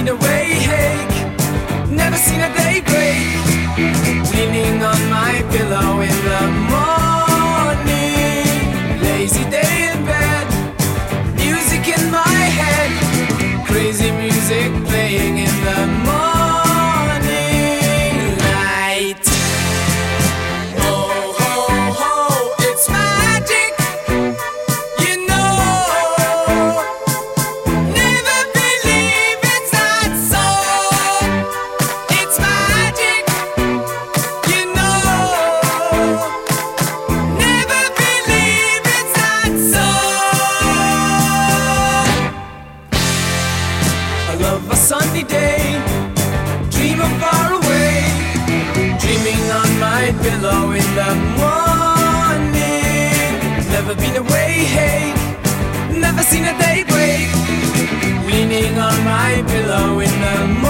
find a way. Never seen a day break. Leaning on my pillow in the morning, lazy day. of a sunny day. Dream of far away, dreaming on my pillow in the morning. Never been away, hey, never seen a day break. Leaning on my pillow in the morning.